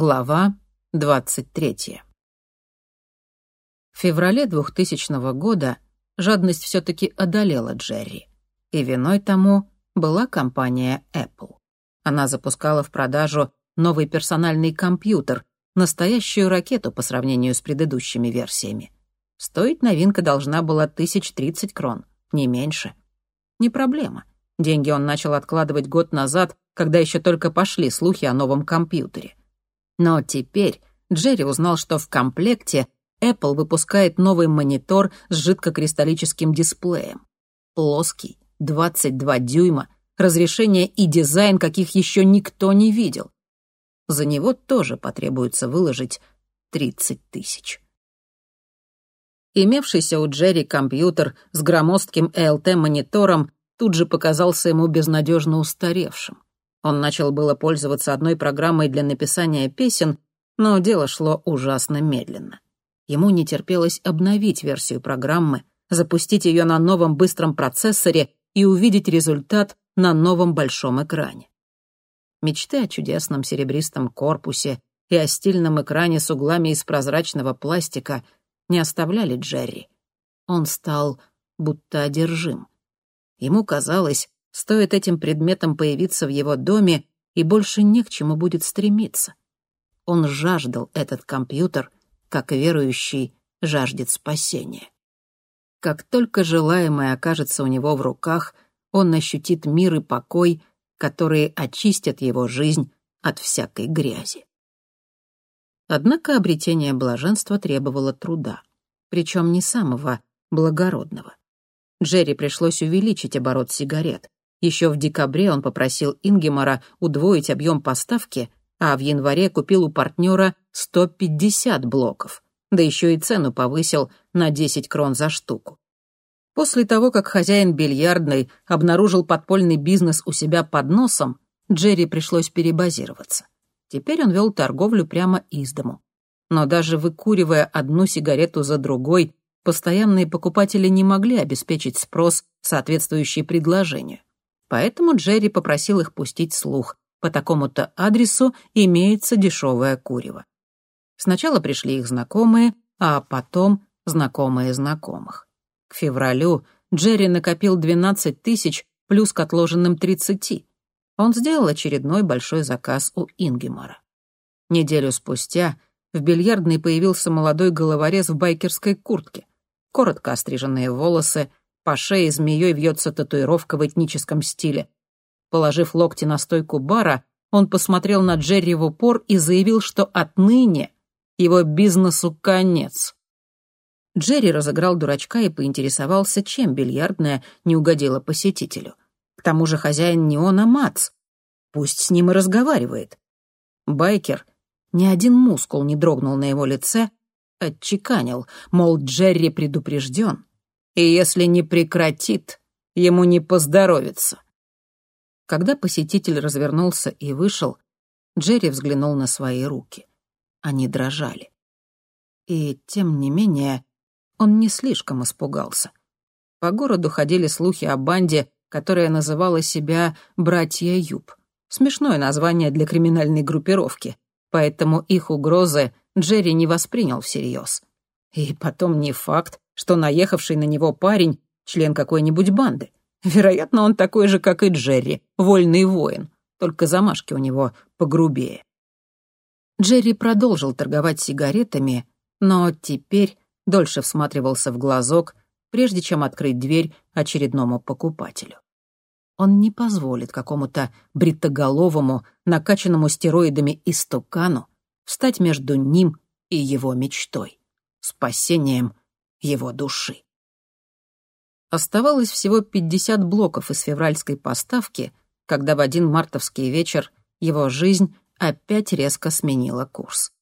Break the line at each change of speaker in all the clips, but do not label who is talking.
Глава 23. В феврале 2000 года жадность все-таки одолела Джерри, и виной тому была компания Apple. Она запускала в продажу новый персональный компьютер, настоящую ракету по сравнению с предыдущими версиями. Стоить новинка должна была тысяч тридцать крон, не меньше. Не проблема. Деньги он начал откладывать год назад, когда еще только пошли слухи о новом компьютере. Но теперь Джерри узнал, что в комплекте Apple выпускает новый монитор с жидкокристаллическим дисплеем. Плоский, 22 дюйма, разрешение и дизайн, каких еще никто не видел. За него тоже потребуется выложить 30 тысяч. Имевшийся у Джерри компьютер с громоздким ELT-монитором тут же показался ему безнадежно устаревшим. Он начал было пользоваться одной программой для написания песен, но дело шло ужасно медленно. Ему не терпелось обновить версию программы, запустить ее на новом быстром процессоре и увидеть результат на новом большом экране. Мечты о чудесном серебристом корпусе и о стильном экране с углами из прозрачного пластика не оставляли Джерри. Он стал будто одержим. Ему казалось, Стоит этим предметам появиться в его доме, и больше не к чему будет стремиться. Он жаждал этот компьютер, как верующий жаждет спасения. Как только желаемое окажется у него в руках, он ощутит мир и покой, которые очистят его жизнь от всякой грязи. Однако обретение блаженства требовало труда, причем не самого благородного. Джерри пришлось увеличить оборот сигарет. Еще в декабре он попросил Ингемара удвоить объем поставки, а в январе купил у партнера 150 блоков, да еще и цену повысил на 10 крон за штуку. После того, как хозяин бильярдной обнаружил подпольный бизнес у себя под носом, Джерри пришлось перебазироваться. Теперь он вел торговлю прямо из дому. Но даже выкуривая одну сигарету за другой, постоянные покупатели не могли обеспечить спрос, соответствующий предложению. Поэтому Джерри попросил их пустить слух. По такому-то адресу имеется дешевое курево. Сначала пришли их знакомые, а потом знакомые знакомых. К февралю Джерри накопил 12 тысяч плюс к отложенным 30. Он сделал очередной большой заказ у Ингемара. Неделю спустя в бильярдной появился молодой головорез в байкерской куртке. Коротко остриженные волосы, по шее змеей вьется татуировка в этническом стиле. Положив локти на стойку бара, он посмотрел на Джерри в упор и заявил, что отныне его бизнесу конец. Джерри разыграл дурачка и поинтересовался, чем бильярдная не угодила посетителю. К тому же хозяин не он, а Мац. Пусть с ним и разговаривает. Байкер, ни один мускул не дрогнул на его лице, отчеканил, мол, Джерри предупрежден и если не прекратит, ему не поздоровится. Когда посетитель развернулся и вышел, Джерри взглянул на свои руки. Они дрожали. И, тем не менее, он не слишком испугался. По городу ходили слухи о банде, которая называла себя «Братья Юб». Смешное название для криминальной группировки, поэтому их угрозы Джерри не воспринял всерьез. И потом не факт, что наехавший на него парень — член какой-нибудь банды. Вероятно, он такой же, как и Джерри, вольный воин, только замашки у него погрубее. Джерри продолжил торговать сигаретами, но теперь дольше всматривался в глазок, прежде чем открыть дверь очередному покупателю. Он не позволит какому-то бритоголовому, накачанному стероидами истукану встать между ним и его мечтой, спасением его души. Оставалось всего 50 блоков из февральской поставки, когда в один мартовский вечер его жизнь опять резко сменила курс.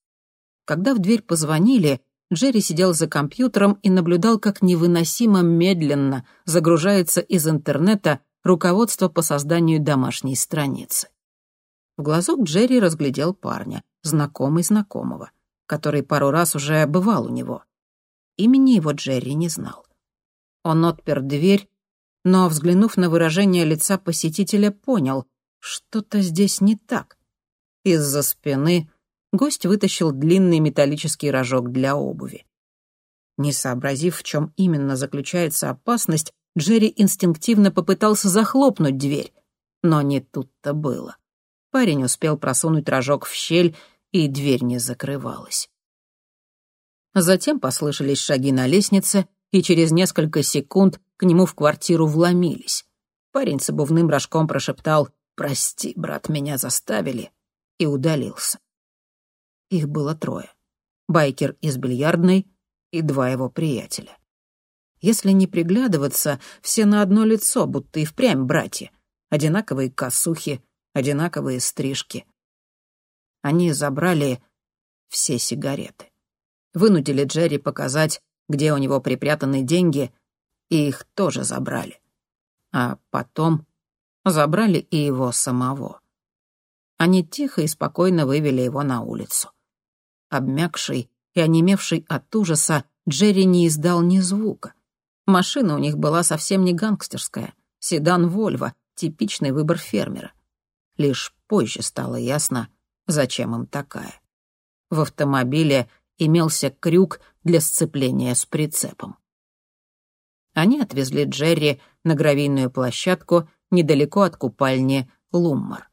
Когда в дверь позвонили, Джерри сидел за компьютером и наблюдал, как невыносимо медленно загружается из интернета руководство по созданию домашней страницы. В глазок Джерри разглядел парня, знакомый знакомого, который пару раз уже бывал у него. Имени его Джерри не знал. Он отпер дверь, но, взглянув на выражение лица посетителя, понял, что-то здесь не так. Из-за спины гость вытащил длинный металлический рожок для обуви. Не сообразив, в чем именно заключается опасность, Джерри инстинктивно попытался захлопнуть дверь, но не тут-то было. Парень успел просунуть рожок в щель, и дверь не закрывалась. Затем послышались шаги на лестнице, и через несколько секунд к нему в квартиру вломились. Парень с обувным рожком прошептал «Прости, брат, меня заставили», и удалился. Их было трое. Байкер из бильярдной и два его приятеля. Если не приглядываться, все на одно лицо, будто и впрямь братья. Одинаковые косухи, одинаковые стрижки. Они забрали все сигареты. Вынудили Джерри показать, где у него припрятаны деньги, и их тоже забрали. А потом забрали и его самого. Они тихо и спокойно вывели его на улицу. Обмякший и онемевший от ужаса, Джерри не издал ни звука. Машина у них была совсем не гангстерская. Седан «Вольво», типичный выбор фермера. Лишь позже стало ясно, зачем им такая. В автомобиле имелся крюк для сцепления с прицепом. Они отвезли Джерри на гравийную площадку недалеко от купальни Луммар.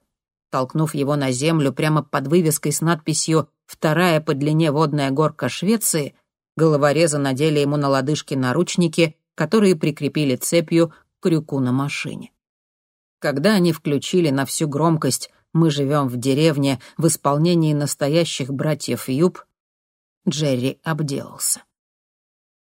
Толкнув его на землю прямо под вывеской с надписью «Вторая по длине водная горка Швеции», головорезы надели ему на лодыжки наручники, которые прикрепили цепью к крюку на машине. Когда они включили на всю громкость «Мы живем в деревне» в исполнении настоящих братьев Юб, Джерри обделался.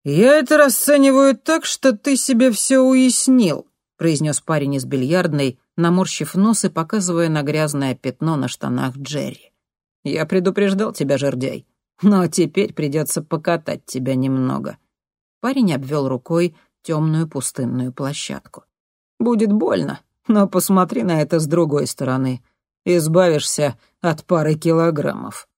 «Я это расцениваю так, что ты себе все уяснил», произнес парень из бильярдной, наморщив нос и показывая на грязное пятно на штанах Джерри. «Я предупреждал тебя, жердяй, но теперь придется покатать тебя немного». Парень обвел рукой темную пустынную площадку. «Будет больно, но посмотри на это с другой стороны. Избавишься от пары килограммов».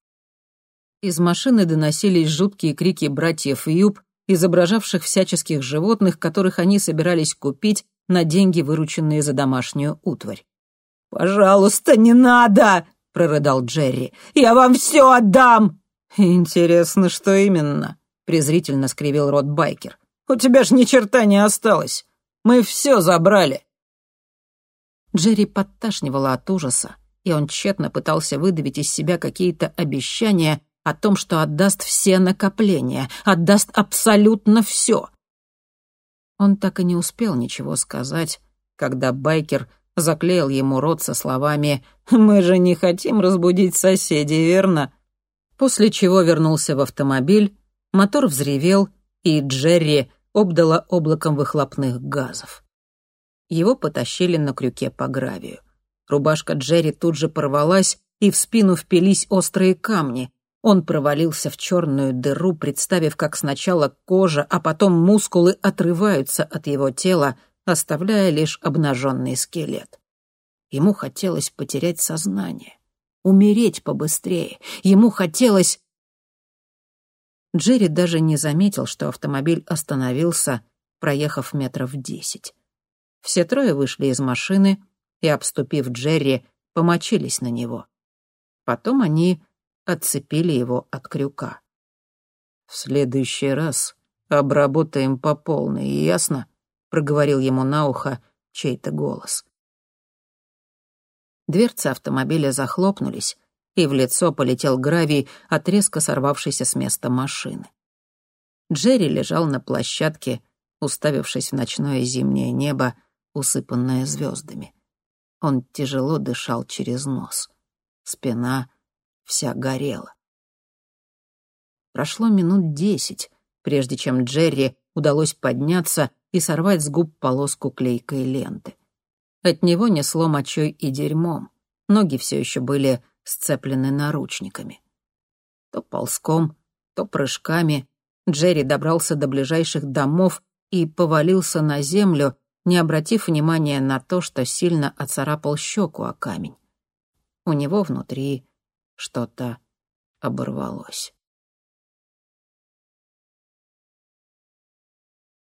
Из машины доносились жуткие крики братьев Юб, изображавших всяческих животных, которых они собирались купить на деньги, вырученные за домашнюю утварь. «Пожалуйста, не надо!» — прорыдал Джерри. «Я вам все отдам!» «Интересно, что именно?» — презрительно скривил рот Байкер. «У тебя ж ни черта не осталось. Мы все забрали». Джерри подташнивало от ужаса, и он тщетно пытался выдавить из себя какие-то обещания о том, что отдаст все накопления, отдаст абсолютно все. Он так и не успел ничего сказать, когда байкер заклеил ему рот со словами «Мы же не хотим разбудить соседей, верно?» После чего вернулся в автомобиль, мотор взревел, и Джерри обдала облаком выхлопных газов. Его потащили на крюке по гравию. Рубашка Джерри тут же порвалась, и в спину впились острые камни. Он провалился в черную дыру, представив, как сначала кожа, а потом мускулы отрываются от его тела, оставляя лишь обнаженный скелет. Ему хотелось потерять сознание, умереть побыстрее. Ему хотелось... Джерри даже не заметил, что автомобиль остановился, проехав метров десять. Все трое вышли из машины и, обступив Джерри, помочились на него. Потом они отцепили его от крюка. «В следующий раз обработаем по полной, ясно?» — проговорил ему на ухо чей-то голос. Дверцы автомобиля захлопнулись, и в лицо полетел гравий от резко сорвавшейся с места машины. Джерри лежал на площадке, уставившись в ночное зимнее небо, усыпанное звездами. Он тяжело дышал через нос. Спина вся горела. Прошло минут десять, прежде чем Джерри удалось подняться и сорвать с губ полоску клейкой ленты. От него несло мочой и дерьмом. Ноги все еще были сцеплены наручниками. То ползком, то прыжками Джерри добрался до ближайших домов и повалился на землю, не обратив внимания на то, что сильно оцарапал щеку о камень. У него внутри что-то оборвалось.